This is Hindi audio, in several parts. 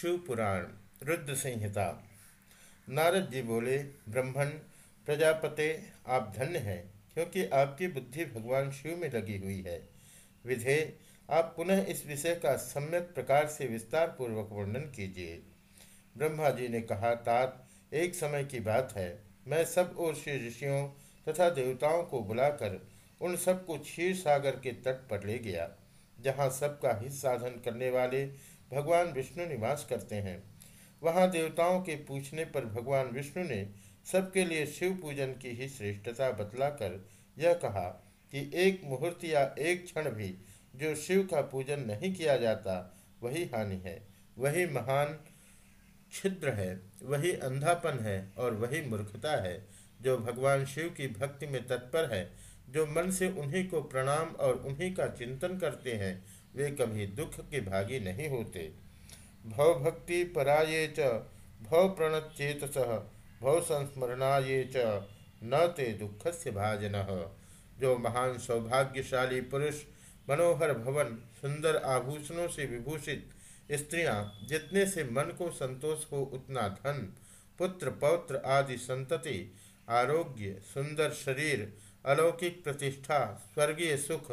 शिव पुराण रुद्र संहिता। नारद जी बोले ब्रह्मण प्रजापते, आप धन्य हैं, क्योंकि आपकी बुद्धि भगवान शिव में लगी हुई है। विधे, आप पुनः इस विषय का सम्यक प्रकार से विस्तार पूर्वक वर्णन कीजिए। ब्रह्मा जी ने कहा, तात, एक समय की बात है। मैं सब ओर से ऋषियों तथा देवताओं को बुलाकर उन सबको क्षीर सागर के तट पर ले गया, जहाँ सबका हित साधन करने वाले भगवान विष्णु निवास करते हैं। वहाँ देवताओं के पूछने पर भगवान विष्णु ने सबके लिए शिव पूजन की ही श्रेष्ठता बतलाकर यह कहा कि एक मुहूर्त या एक क्षण भी जो शिव का पूजन नहीं किया जाता, वही हानि है। वही महान छिद्र है, वही अंधापन है और वही मूर्खता है जो भगवान शिव की भक्ति में तत्पर है, जो मन से उन्हीं को प्रणाम और उन्हीं का चिंतन करते हैं वे कभी दुख के भागी नहीं होते। भव भक्ति पराये च भव प्रणत चेतस भव संस्मरणाये च, न ते दुख से भाजन। जो महान सौभाग्यशाली पुरुष, मनोहर भवन, सुंदर आभूषणों से विभूषित स्त्रियाँ, जितने से मन को संतोष हो, उतना धन, पुत्र, पौत्र आदि संतति, आरोग्य, सुंदर शरीर, अलौकिक प्रतिष्ठा, स्वर्गीय सुख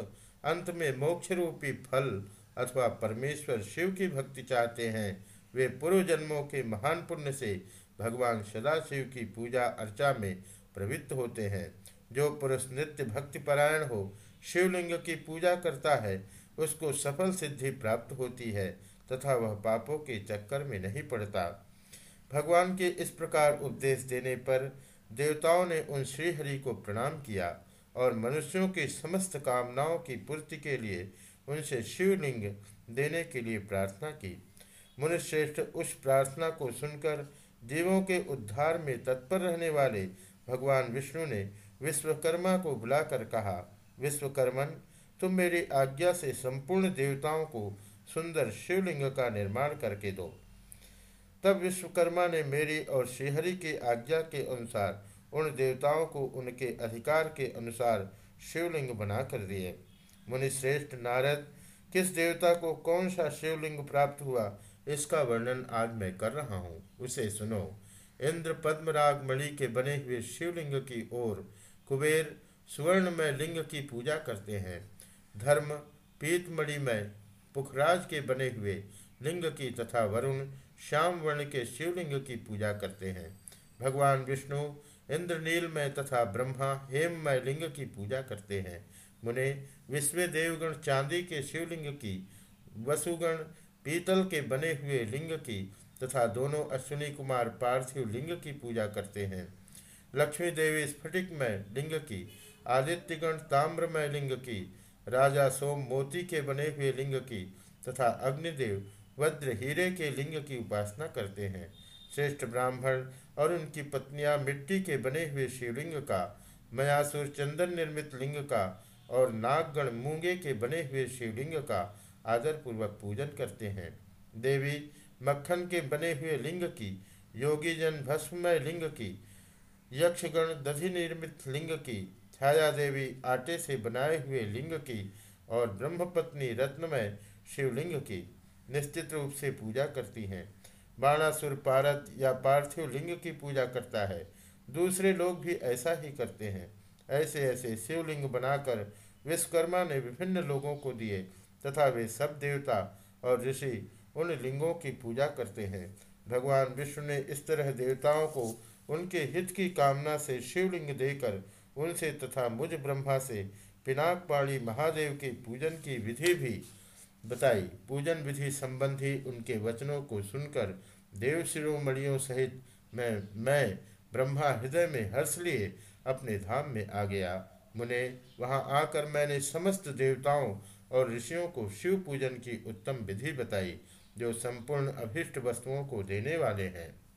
अंत में मोक्ष रूपी फल अथवा परमेश्वर शिव की भक्ति चाहते हैं, वे पूर्व जन्मों के महान पुण्य से भगवान सदाशिव की पूजा अर्चा में प्रवृत्त होते हैं। जो पुरुष नित्य भक्ति परायण हो, शिवलिंग की पूजा करता है, उसको सफल सिद्धि प्राप्त होती है, तथा वह पापों के चक्कर में नहीं पड़ता। भगवान के इस प्रकार उपदेश देने पर देवताओं ने उन श्रीहरि को प्रणाम किया। और मनुष्यों की समस्त कामनाओं की पूर्ति के लिए उनसे शिवलिंग देने के लिए प्रार्थना की। मुनिश्रेष्ठ उस प्रार्थना को सुनकर जीवों के उद्धार में तत्पर रहने वाले भगवान विष्णु ने विश्वकर्मा को बुलाकर कहा, विश्वकर्मन, तुम मेरी आज्ञा से संपूर्ण देवताओं को सुंदर शिवलिंग का निर्माण करके दो। तब विश्वकर्मा ने मेरी और श्रीहरि की आज्ञा के अनुसार उन देवताओं को उनके अधिकार के अनुसार शिवलिंग बना कर दिए। मुनिश्रेष्ठ नारद, किस देवता को कौन सा शिवलिंग प्राप्त हुआ, इसका वर्णन आज मैं कर रहा हूँ। उसे सुनो। इंद्र पद्मराग मणि के बने हुए शिवलिंग की ओर कुबेर सुवर्ण में लिंग की पूजा करते हैं। धर्म पीतमणि में पुखराज के बने हुए लिंग की तथा वरुण श्याम वर्ण के शिवलिंग की पूजा करते हैं। भगवान विष्णु इंद्रनील में तथा ब्रह्मा हेम में लिंग की पूजा करते हैं। मुने विश्व देवगण चांदी के शिवलिंग की, वसुगण पीतल के बने हुए लिंग की तथा दोनों अश्विनी कुमार पार्थिव लिंग की पूजा करते हैं। लक्ष्मी देवी स्फटिक में लिंग की, आदित्यगण ताम्रमय लिंग की, राजा सोम मोती के बने हुए लिंग की तथा अग्निदेव वज्र हीरे के लिंग की उपासना करते हैं। श्रेष्ठ ब्राह्मण और उनकी पत्नियाँ मिट्टी के बने हुए शिवलिंग का, मयासुर चंदन निर्मित लिंग का और नागगण मूँगे के बने हुए शिवलिंग का आदरपूर्वक पूजन करते हैं। देवी, मक्खन के बने हुए लिंग की योगी जन भस्ममय लिंग की, यक्षगण दधि निर्मित लिंग की छाया देवी आटे से बनाए हुए लिंग की और ब्रह्मपत्नी रत्नमय शिवलिंग की निश्चित रूप से पूजा करती हैं। बाणासुर पारत या पार्थिव लिंग की पूजा करता है। दूसरे लोग भी ऐसा ही करते हैं। ऐसे ऐसे शिवलिंग बनाकर विश्वकर्मा ने विभिन्न लोगों को दिए तथा वे सब देवता और ऋषि उन लिंगों की पूजा करते हैं। भगवान विष्णु ने इस तरह देवताओं को उनके हित की कामना से शिवलिंग देकर उनसे तथा मुझ ब्रह्मा से पिनाक पाणी महादेव के पूजन की विधि भी बताई। पूजन विधि संबंधी उनके वचनों को सुनकर देव शिरोमणियों सहित मैं मैं ब्रह्मा हृदय में हर्ष लिए अपने धाम में आ गया। मुने, वहाँ आकर मैंने समस्त देवताओं और ऋषियों को शिव पूजन की उत्तम विधि बताई, जो संपूर्ण अभिष्ट वस्तुओं को देने वाले हैं।